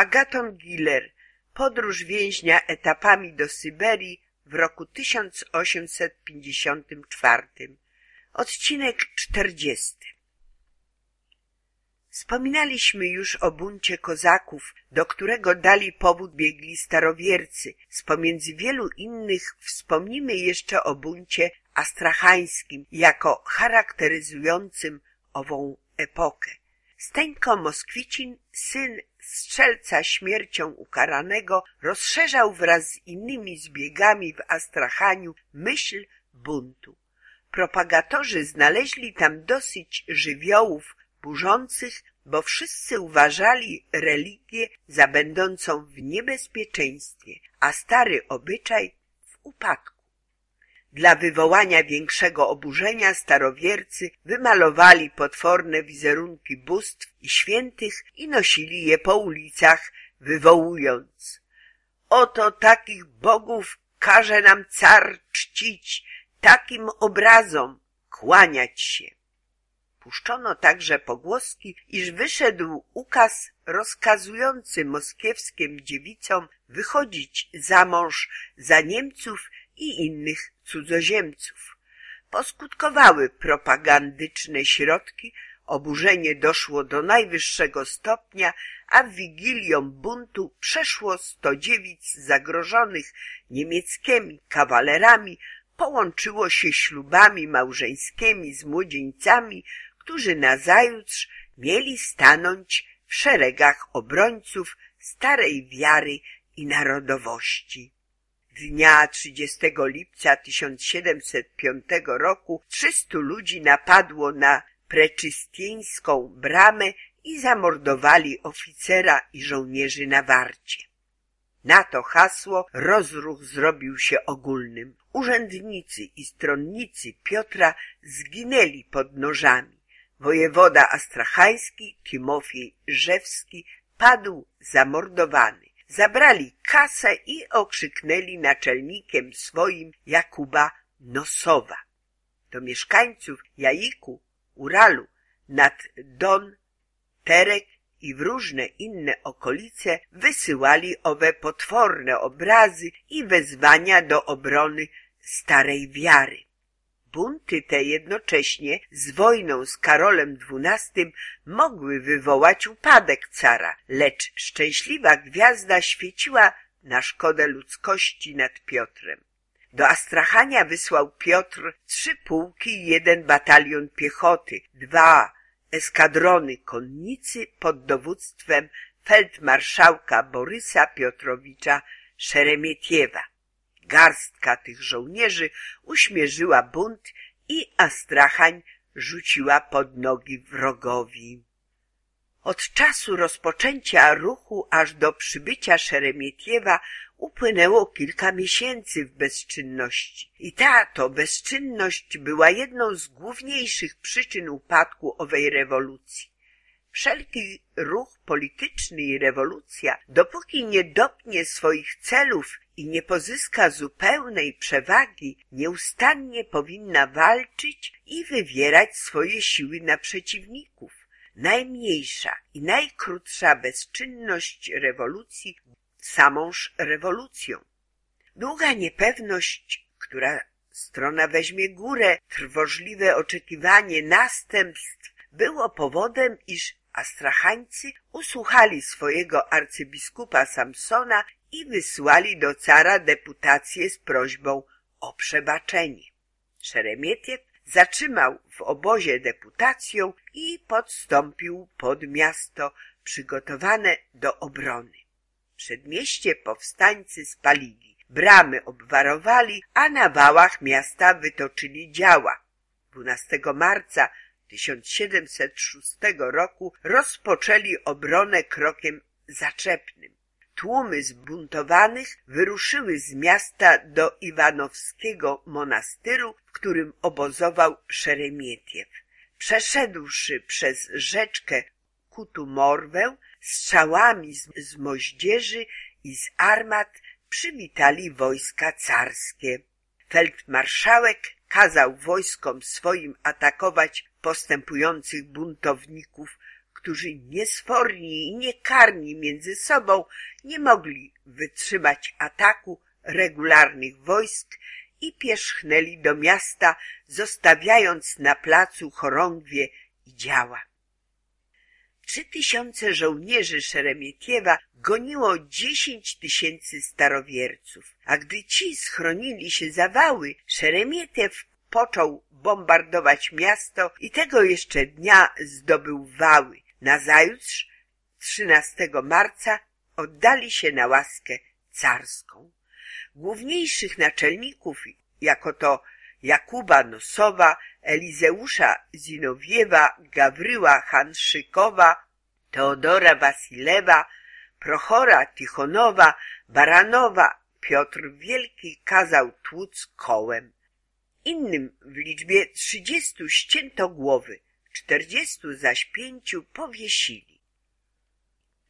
Agaton Giller Podróż więźnia etapami do Syberii w roku 1854 Odcinek 40 Wspominaliśmy już o buncie kozaków, do którego dali powód biegli starowiercy. Z pomiędzy wielu innych wspomnimy jeszcze o buncie astrachańskim jako charakteryzującym ową epokę. Steńko Moskwicin, syn strzelca śmiercią ukaranego, rozszerzał wraz z innymi zbiegami w Astrachaniu myśl buntu. Propagatorzy znaleźli tam dosyć żywiołów burzących, bo wszyscy uważali religię za będącą w niebezpieczeństwie, a stary obyczaj w upadku. Dla wywołania większego oburzenia starowiercy wymalowali potworne wizerunki bóstw i świętych i nosili je po ulicach, wywołując Oto takich bogów każe nam car czcić, takim obrazom kłaniać się. Puszczono także pogłoski, iż wyszedł ukaz rozkazujący moskiewskim dziewicom wychodzić za mąż za Niemców i innych cudzoziemców. Poskutkowały propagandyczne środki, oburzenie doszło do najwyższego stopnia, a wigilią buntu przeszło sto dziewic zagrożonych niemieckimi kawalerami, połączyło się ślubami małżeńskimi z młodzieńcami, którzy nazajutrz mieli stanąć w szeregach obrońców starej wiary i narodowości. Dnia 30 lipca 1705 roku 300 ludzi napadło na preczystieńską bramę i zamordowali oficera i żołnierzy na warcie. Na to hasło rozruch zrobił się ogólnym. Urzędnicy i stronnicy Piotra zginęli pod nożami. Wojewoda astrachański Timofiej Rzewski padł zamordowany zabrali kasę i okrzyknęli naczelnikiem swoim Jakuba Nosowa. Do mieszkańców Jaiku, Uralu, nad Don, Terek i w różne inne okolice wysyłali owe potworne obrazy i wezwania do obrony starej wiary. Bunty te jednocześnie z wojną z Karolem XII mogły wywołać upadek cara, lecz szczęśliwa gwiazda świeciła na szkodę ludzkości nad Piotrem. Do Astrachania wysłał Piotr trzy pułki i jeden batalion piechoty, dwa eskadrony konnicy pod dowództwem feldmarszałka Borysa Piotrowicza Szeremietiewa. Garstka tych żołnierzy uśmierzyła bunt i Astrachań rzuciła pod nogi wrogowi. Od czasu rozpoczęcia ruchu aż do przybycia Szeremietiewa upłynęło kilka miesięcy w bezczynności. I ta to bezczynność była jedną z główniejszych przyczyn upadku owej rewolucji. Wszelki ruch polityczny i rewolucja, dopóki nie dopnie swoich celów i nie pozyska zupełnej przewagi, nieustannie powinna walczyć i wywierać swoje siły na przeciwników. Najmniejsza i najkrótsza bezczynność rewolucji samąż rewolucją. Długa niepewność, która strona weźmie górę, trwożliwe oczekiwanie następstw było powodem, iż Astrachańcy usłuchali swojego arcybiskupa Samsona i wysłali do cara deputację z prośbą o przebaczenie. Szeremietiew zatrzymał w obozie deputację i podstąpił pod miasto przygotowane do obrony. Przedmieście powstańcy spalili, bramy obwarowali, a na wałach miasta wytoczyli działa. 12 marca 1706 roku rozpoczęli obronę krokiem zaczepnym. Tłumy zbuntowanych wyruszyły z miasta do Iwanowskiego monastyru, w którym obozował Szeremietiew. Przeszedłszy przez rzeczkę Kutumorwę, strzałami z, z moździerzy i z armat przywitali wojska carskie. Feldmarszałek kazał wojskom swoim atakować postępujących buntowników, którzy niesforni i niekarni między sobą nie mogli wytrzymać ataku regularnych wojsk i pierzchnęli do miasta, zostawiając na placu chorągwie i działa. Trzy tysiące żołnierzy Szeremietiewa goniło dziesięć tysięcy starowierców, a gdy ci schronili się za wały, Szeremietew począł bombardować miasto i tego jeszcze dnia zdobył wały. Nazajutrz, 13 marca, oddali się na łaskę carską. Główniejszych naczelników, jako to Jakuba Nosowa, Elizeusza Zinowiewa, Gawryła Hanszykowa, Teodora Wasilewa, Prochora Tichonowa, Baranowa, Piotr Wielki kazał tłuc kołem. Innym w liczbie trzydziestu ścięto głowy, czterdziestu zaś pięciu powiesili.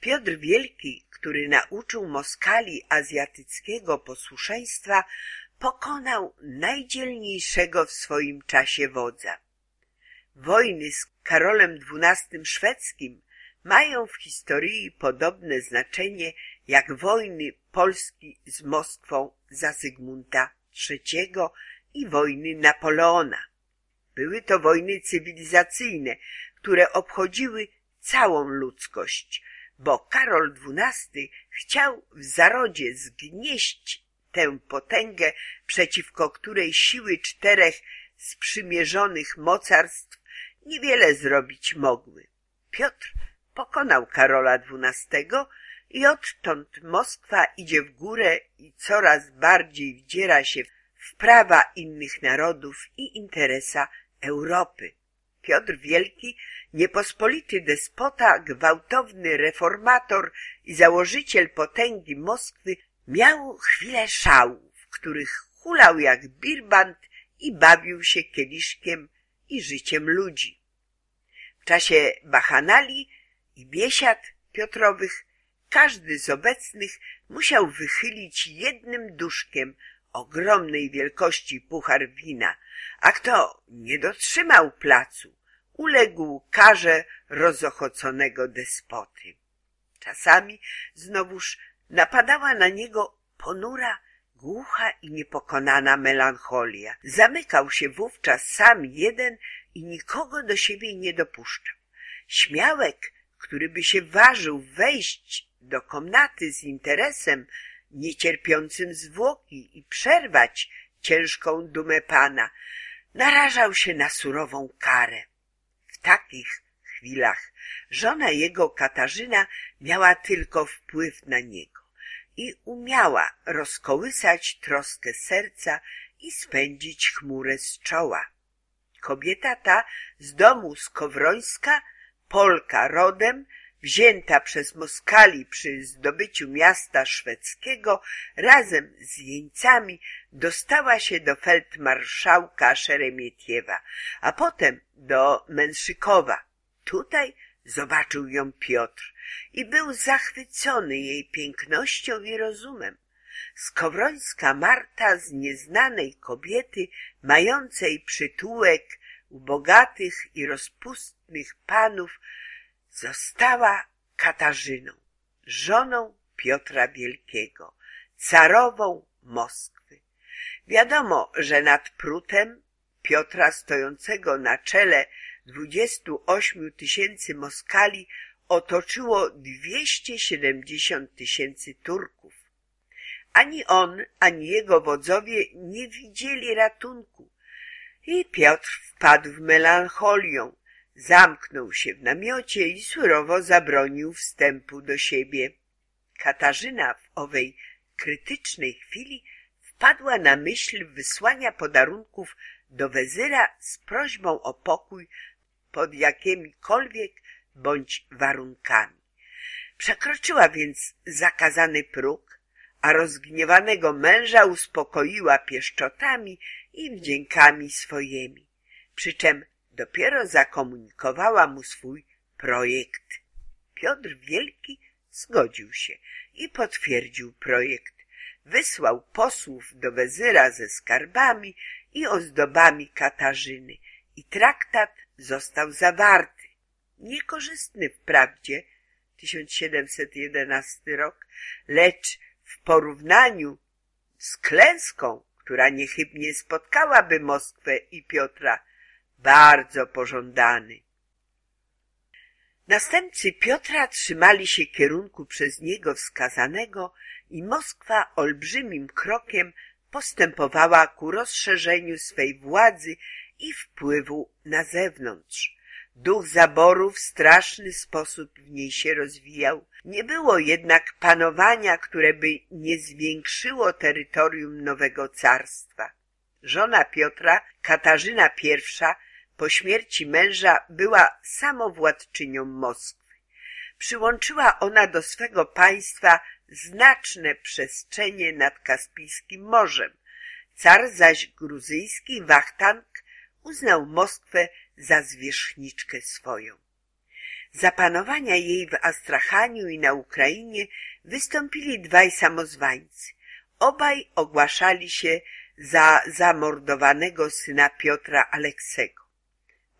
Piotr Wielki, który nauczył Moskali azjatyckiego posłuszeństwa, pokonał najdzielniejszego w swoim czasie wodza. Wojny z Karolem XII szwedzkim mają w historii podobne znaczenie jak wojny Polski z Moskwą za Zygmunta III i wojny Napoleona. Były to wojny cywilizacyjne, które obchodziły całą ludzkość, bo Karol XII chciał w zarodzie zgnieść tę potęgę, przeciwko której siły czterech sprzymierzonych mocarstw niewiele zrobić mogły. Piotr pokonał Karola XII i odtąd Moskwa idzie w górę i coraz bardziej wdziera się w prawa innych narodów i interesa Europy. Piotr Wielki, niepospolity despota, gwałtowny reformator i założyciel potęgi Moskwy, miał chwilę szału, w których hulał jak birbant i bawił się kieliszkiem i życiem ludzi. W czasie bachanali i biesiad Piotrowych każdy z obecnych musiał wychylić jednym duszkiem ogromnej wielkości puchar wina, a kto nie dotrzymał placu, uległ karze rozochoconego despoty. Czasami znowuż napadała na niego ponura, głucha i niepokonana melancholia. Zamykał się wówczas sam jeden i nikogo do siebie nie dopuszczał. Śmiałek, który by się ważył wejść do komnaty z interesem, niecierpiącym zwłoki i przerwać ciężką dumę pana, narażał się na surową karę. W takich chwilach żona jego Katarzyna miała tylko wpływ na niego i umiała rozkołysać troskę serca i spędzić chmurę z czoła. Kobieta ta z domu Skowrońska, Polka rodem, wzięta przez Moskali przy zdobyciu miasta szwedzkiego, razem z jeńcami dostała się do feldmarszałka Szeremietiewa, a potem do Męszykowa. Tutaj zobaczył ją Piotr i był zachwycony jej pięknością i rozumem. Skowrońska Marta z nieznanej kobiety, mającej przytułek u bogatych i rozpustnych panów, została Katarzyną, żoną Piotra Wielkiego, carową Moskwy. Wiadomo, że nad Prutem Piotra stojącego na czele dwudziestu ośmiu tysięcy Moskali otoczyło dwieście siedemdziesiąt tysięcy Turków. Ani on, ani jego wodzowie nie widzieli ratunku i Piotr wpadł w melancholię, zamknął się w namiocie i surowo zabronił wstępu do siebie. Katarzyna w owej krytycznej chwili wpadła na myśl wysłania podarunków do wezyra z prośbą o pokój pod jakimikolwiek bądź warunkami. Przekroczyła więc zakazany próg, a rozgniewanego męża uspokoiła pieszczotami i wdziękami swojemi, przy czym dopiero zakomunikowała mu swój projekt. Piotr Wielki zgodził się i potwierdził projekt. Wysłał posłów do wezyra ze skarbami i ozdobami Katarzyny i traktat został zawarty. niekorzystny wprawdzie, 1711 rok, lecz w porównaniu z klęską, która niechybnie spotkałaby Moskwę i Piotra, bardzo pożądany. Następcy Piotra trzymali się kierunku przez niego wskazanego i Moskwa olbrzymim krokiem postępowała ku rozszerzeniu swej władzy i wpływu na zewnątrz. Duch zaboru w straszny sposób w niej się rozwijał. Nie było jednak panowania, które by nie zwiększyło terytorium nowego carstwa. Żona Piotra, Katarzyna I, po śmierci męża była samowładczynią Moskwy. Przyłączyła ona do swego państwa znaczne przestrzenie nad Kaspijskim Morzem. Car zaś gruzyjski Wachtank uznał Moskwę za zwierzchniczkę swoją. Za panowania jej w Astrachaniu i na Ukrainie wystąpili dwaj samozwańcy. Obaj ogłaszali się za zamordowanego syna Piotra Aleksego.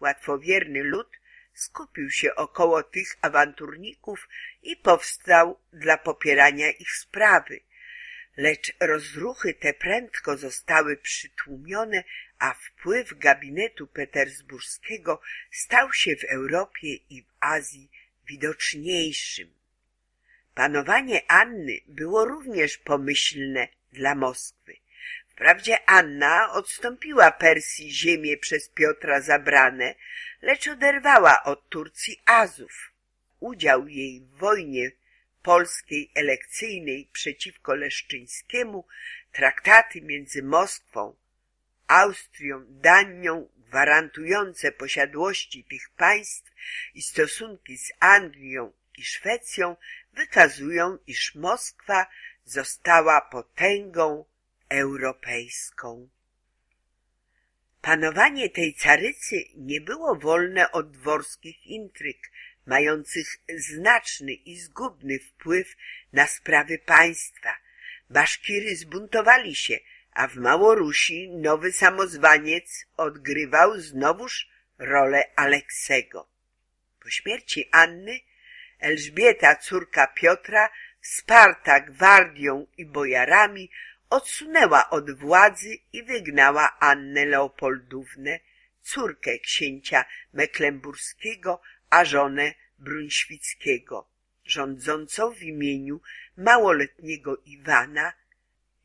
Łatwowierny lud skupił się około tych awanturników i powstał dla popierania ich sprawy. Lecz rozruchy te prędko zostały przytłumione, a wpływ gabinetu petersburskiego stał się w Europie i w Azji widoczniejszym. Panowanie Anny było również pomyślne dla Moskwy. Wprawdzie Anna odstąpiła Persji ziemię przez Piotra zabrane, lecz oderwała od Turcji Azów. Udział jej w wojnie polskiej elekcyjnej przeciwko Leszczyńskiemu, traktaty między Moskwą, Austrią, Danią gwarantujące posiadłości tych państw i stosunki z Anglią i Szwecją wykazują, iż Moskwa została potęgą europejską. Panowanie tej carycy nie było wolne od dworskich intryg, mających znaczny i zgubny wpływ na sprawy państwa. Baszkiry zbuntowali się, a w Małorusi nowy samozwaniec odgrywał znowuż rolę Aleksego. Po śmierci Anny Elżbieta, córka Piotra, wsparta gwardią i bojarami, odsunęła od władzy i wygnała Annę Leopoldównę, córkę księcia Mecklenburskiego, a żonę Bruńświckiego, rządzącą w imieniu małoletniego Iwana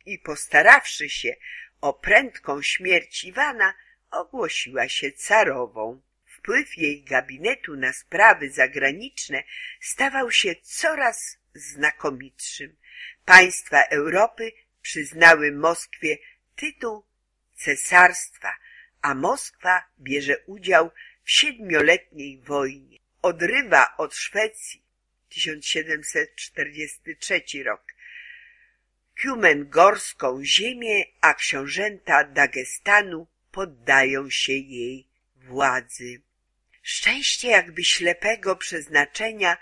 i postarawszy się o prędką śmierć Iwana, ogłosiła się carową. Wpływ jej gabinetu na sprawy zagraniczne stawał się coraz znakomitszym. Państwa Europy przyznały Moskwie tytuł cesarstwa, a Moskwa bierze udział w siedmioletniej wojnie. Odrywa od Szwecji 1743 rok Kjumengorską ziemię, a książęta Dagestanu poddają się jej władzy. Szczęście jakby ślepego przeznaczenia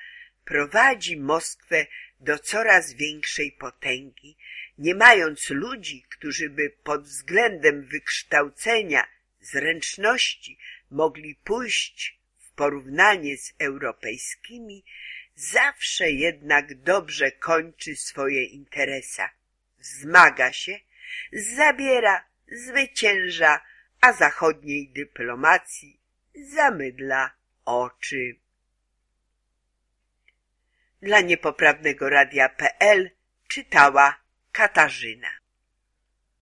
prowadzi Moskwę do coraz większej potęgi, nie mając ludzi, którzy by pod względem wykształcenia, zręczności mogli pójść w porównanie z europejskimi, zawsze jednak dobrze kończy swoje interesa. Zmaga się, zabiera, zwycięża, a zachodniej dyplomacji zamydla oczy. Dla niepoprawnego radia.pl czytała Katarzyna.